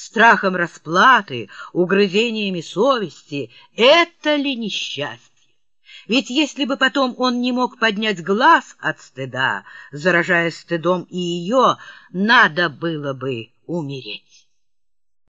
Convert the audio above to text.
страхом расплаты, угрызениями совести. Это ли несчастье? Ведь если бы потом он не мог поднять глаз от стыда, заражая стыдом и ее, надо было бы умереть.